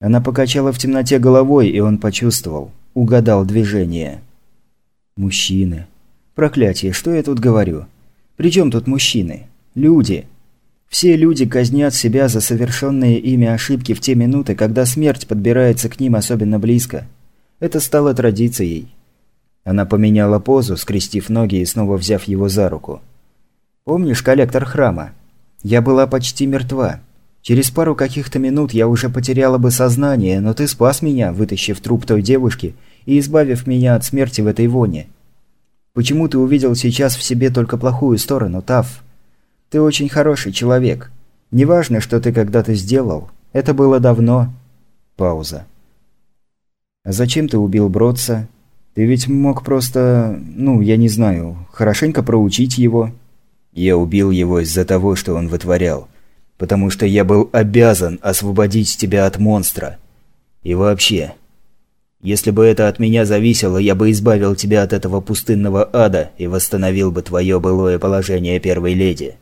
Она покачала в темноте головой, и он почувствовал. Угадал движение. Мужчины. Проклятие, что я тут говорю? Причем тут мужчины? Люди. Все люди казнят себя за совершенные ими ошибки в те минуты, когда смерть подбирается к ним особенно близко. Это стало традицией. Она поменяла позу, скрестив ноги и снова взяв его за руку. «Помнишь коллектор храма? Я была почти мертва. Через пару каких-то минут я уже потеряла бы сознание, но ты спас меня, вытащив труп той девушки и избавив меня от смерти в этой воне. Почему ты увидел сейчас в себе только плохую сторону, Тав?» Ты очень хороший человек. Неважно, что ты когда-то сделал. Это было давно. Пауза. А зачем ты убил Бродса? Ты ведь мог просто, ну, я не знаю, хорошенько проучить его. Я убил его из-за того, что он вытворял. Потому что я был обязан освободить тебя от монстра. И вообще, если бы это от меня зависело, я бы избавил тебя от этого пустынного ада и восстановил бы твое былое положение первой леди.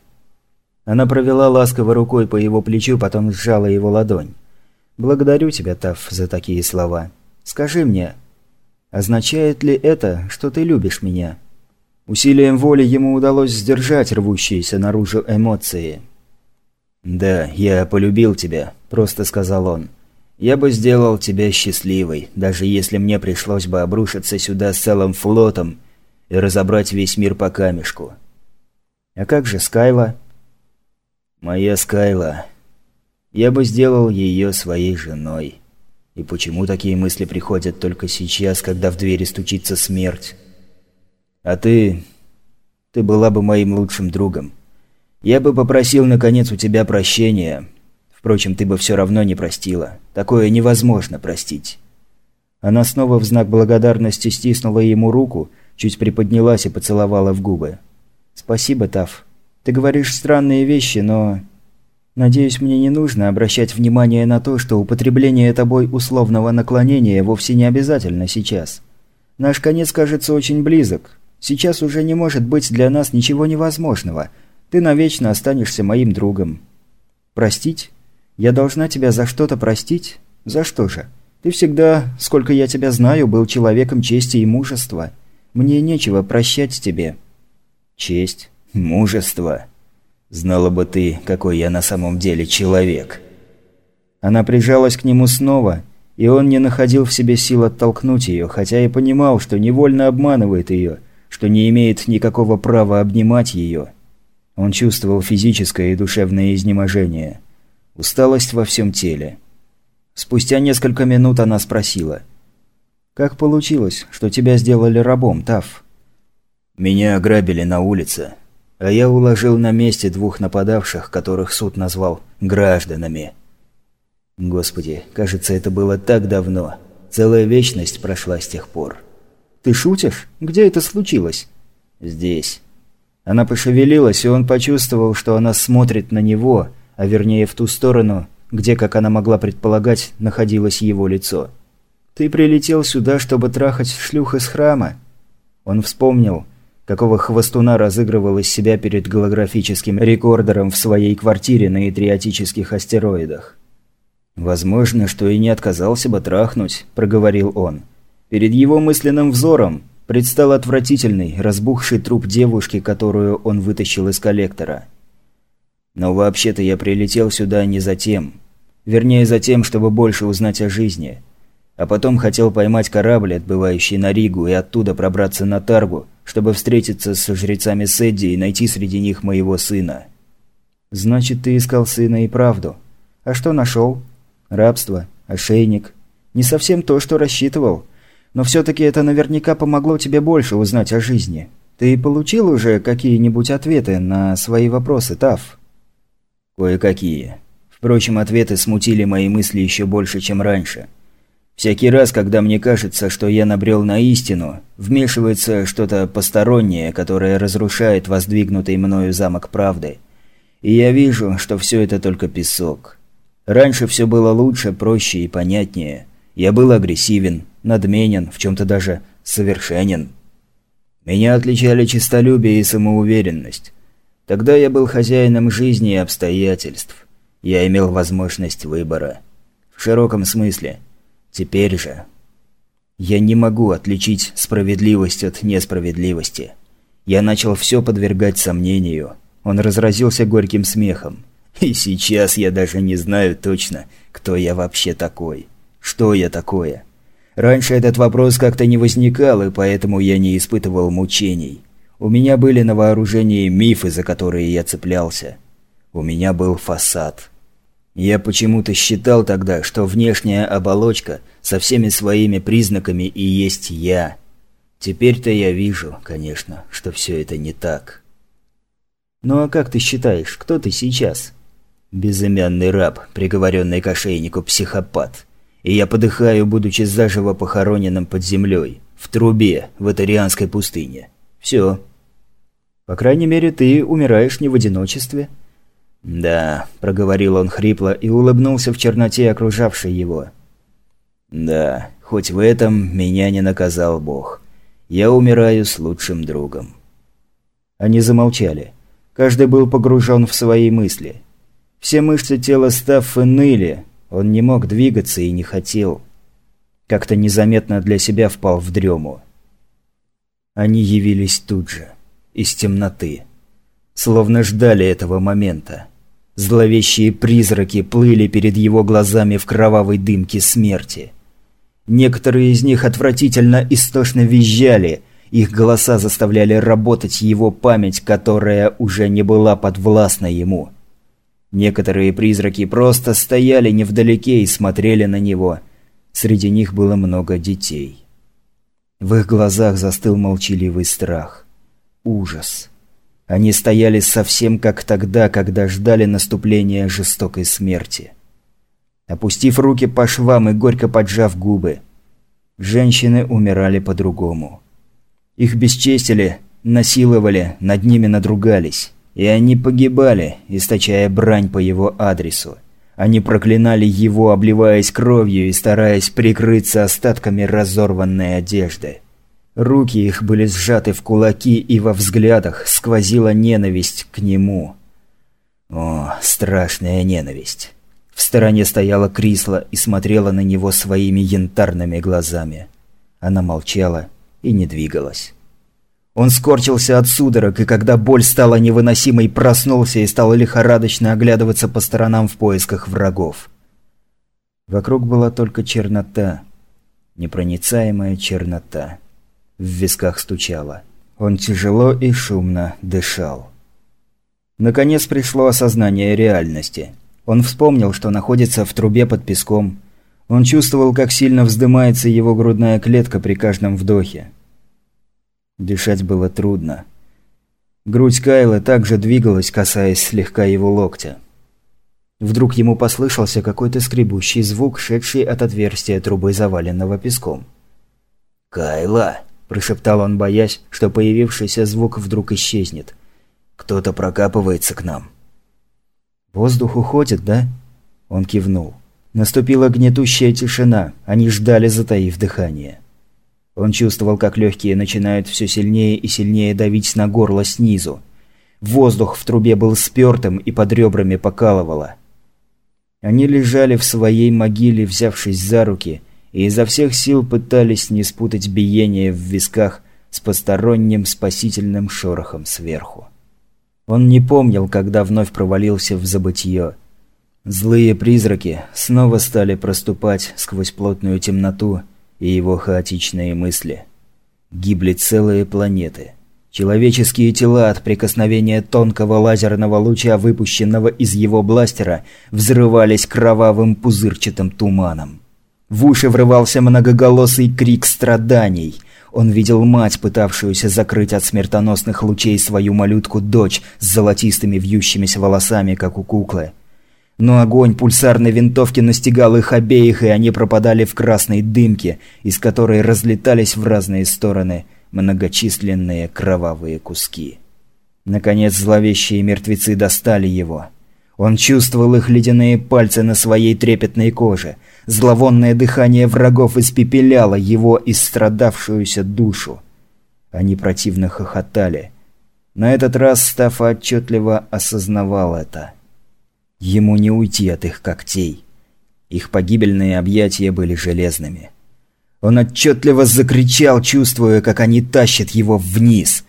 Она провела ласково рукой по его плечу, потом сжала его ладонь. «Благодарю тебя, Таф, за такие слова. Скажи мне, означает ли это, что ты любишь меня?» Усилием воли ему удалось сдержать рвущиеся наружу эмоции. «Да, я полюбил тебя», – просто сказал он. «Я бы сделал тебя счастливой, даже если мне пришлось бы обрушиться сюда с целым флотом и разобрать весь мир по камешку». «А как же Скайла?» Моя Скайла. Я бы сделал ее своей женой. И почему такие мысли приходят только сейчас, когда в двери стучится смерть? А ты... Ты была бы моим лучшим другом. Я бы попросил, наконец, у тебя прощения. Впрочем, ты бы все равно не простила. Такое невозможно простить. Она снова в знак благодарности стиснула ему руку, чуть приподнялась и поцеловала в губы. «Спасибо, Тав. Ты говоришь странные вещи, но... Надеюсь, мне не нужно обращать внимание на то, что употребление тобой условного наклонения вовсе не обязательно сейчас. Наш конец кажется очень близок. Сейчас уже не может быть для нас ничего невозможного. Ты навечно останешься моим другом. Простить? Я должна тебя за что-то простить? За что же? Ты всегда, сколько я тебя знаю, был человеком чести и мужества. Мне нечего прощать тебе. Честь? Мужество. Знала бы ты, какой я на самом деле человек. Она прижалась к нему снова, и он не находил в себе сил оттолкнуть ее, хотя и понимал, что невольно обманывает ее, что не имеет никакого права обнимать ее. Он чувствовал физическое и душевное изнеможение. Усталость во всем теле. Спустя несколько минут она спросила. «Как получилось, что тебя сделали рабом, Тав?» «Меня ограбили на улице а я уложил на месте двух нападавших, которых суд назвал «гражданами». Господи, кажется, это было так давно. Целая вечность прошла с тех пор. «Ты шутишь? Где это случилось?» «Здесь». Она пошевелилась, и он почувствовал, что она смотрит на него, а вернее в ту сторону, где, как она могла предполагать, находилось его лицо. «Ты прилетел сюда, чтобы трахать шлюх из храма?» Он вспомнил, какого хвостуна разыгрывал из себя перед голографическим рекордером в своей квартире на идриотических астероидах. «Возможно, что и не отказался бы трахнуть», – проговорил он. Перед его мысленным взором предстал отвратительный, разбухший труп девушки, которую он вытащил из коллектора. «Но вообще-то я прилетел сюда не за тем. Вернее, за тем, чтобы больше узнать о жизни. А потом хотел поймать корабль, отбывающий на Ригу, и оттуда пробраться на Таргу, чтобы встретиться с жрецами Сэдди и найти среди них моего сына. Значит, ты искал сына и правду. А что нашел? Рабство, ошейник. Не совсем то, что рассчитывал. Но все-таки это наверняка помогло тебе больше узнать о жизни. Ты получил уже какие-нибудь ответы на свои вопросы, Тав? Кое-какие. Впрочем, ответы смутили мои мысли еще больше, чем раньше. Всякий раз, когда мне кажется, что я набрел на истину, вмешивается что-то постороннее, которое разрушает воздвигнутый мною замок правды. И я вижу, что все это только песок. Раньше все было лучше, проще и понятнее. Я был агрессивен, надменен, в чем-то даже совершенен. Меня отличали честолюбие и самоуверенность. Тогда я был хозяином жизни и обстоятельств. Я имел возможность выбора. В широком смысле. Теперь же... Я не могу отличить справедливость от несправедливости. Я начал все подвергать сомнению. Он разразился горьким смехом. И сейчас я даже не знаю точно, кто я вообще такой. Что я такое? Раньше этот вопрос как-то не возникал, и поэтому я не испытывал мучений. У меня были на вооружении мифы, за которые я цеплялся. У меня был фасад. Я почему-то считал тогда, что внешняя оболочка со всеми своими признаками и есть я. Теперь-то я вижу, конечно, что все это не так. Ну а как ты считаешь, кто ты сейчас? Безымянный раб, приговоренный к ошейнику психопат. И я подыхаю, будучи заживо похороненным под землей, в трубе, в Атарианской пустыне. Все. По крайней мере, ты умираешь не в одиночестве. «Да», – проговорил он хрипло и улыбнулся в черноте, окружавшей его. «Да, хоть в этом меня не наказал Бог. Я умираю с лучшим другом». Они замолчали. Каждый был погружен в свои мысли. Все мышцы тела Стаффа ныли, он не мог двигаться и не хотел. Как-то незаметно для себя впал в дрему. Они явились тут же, из темноты. Словно ждали этого момента. Зловещие призраки плыли перед его глазами в кровавой дымке смерти. Некоторые из них отвратительно истошно визжали, их голоса заставляли работать его память, которая уже не была подвластна ему. Некоторые призраки просто стояли невдалеке и смотрели на него. Среди них было много детей. В их глазах застыл молчаливый страх. Ужас. Они стояли совсем как тогда, когда ждали наступления жестокой смерти. Опустив руки по швам и горько поджав губы, женщины умирали по-другому. Их бесчестили, насиловали, над ними надругались. И они погибали, источая брань по его адресу. Они проклинали его, обливаясь кровью и стараясь прикрыться остатками разорванной одежды. Руки их были сжаты в кулаки, и во взглядах сквозила ненависть к нему. О, страшная ненависть. В стороне стояла Крисла и смотрела на него своими янтарными глазами. Она молчала и не двигалась. Он скорчился от судорог, и когда боль стала невыносимой, проснулся и стал лихорадочно оглядываться по сторонам в поисках врагов. Вокруг была только чернота. Непроницаемая чернота в висках стучало. Он тяжело и шумно дышал. Наконец пришло осознание реальности. Он вспомнил, что находится в трубе под песком. Он чувствовал, как сильно вздымается его грудная клетка при каждом вдохе. Дышать было трудно. Грудь Кайла также двигалась, касаясь слегка его локтя. Вдруг ему послышался какой-то скребущий звук, шедший от отверстия трубы, заваленного песком. «Кайла!» прошептал он, боясь, что появившийся звук вдруг исчезнет. «Кто-то прокапывается к нам». «Воздух уходит, да?» Он кивнул. Наступила гнетущая тишина, они ждали, затаив дыхание. Он чувствовал, как легкие начинают все сильнее и сильнее давить на горло снизу. Воздух в трубе был спертым и под ребрами покалывало. Они лежали в своей могиле, взявшись за руки, и изо всех сил пытались не спутать биение в висках с посторонним спасительным шорохом сверху. Он не помнил, когда вновь провалился в забытье. Злые призраки снова стали проступать сквозь плотную темноту и его хаотичные мысли. Гибли целые планеты. Человеческие тела от прикосновения тонкого лазерного луча, выпущенного из его бластера, взрывались кровавым пузырчатым туманом. В уши врывался многоголосый крик страданий. Он видел мать, пытавшуюся закрыть от смертоносных лучей свою малютку-дочь с золотистыми вьющимися волосами, как у куклы. Но огонь пульсарной винтовки настигал их обеих, и они пропадали в красной дымке, из которой разлетались в разные стороны многочисленные кровавые куски. Наконец зловещие мертвецы достали его. Он чувствовал их ледяные пальцы на своей трепетной коже – Зловонное дыхание врагов испепеляло его истрадавшуюся душу. Они противно хохотали. На этот раз Стаффа отчетливо осознавал это. Ему не уйти от их когтей. Их погибельные объятия были железными. Он отчетливо закричал, чувствуя, как они тащат его вниз.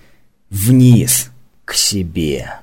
Вниз. К себе.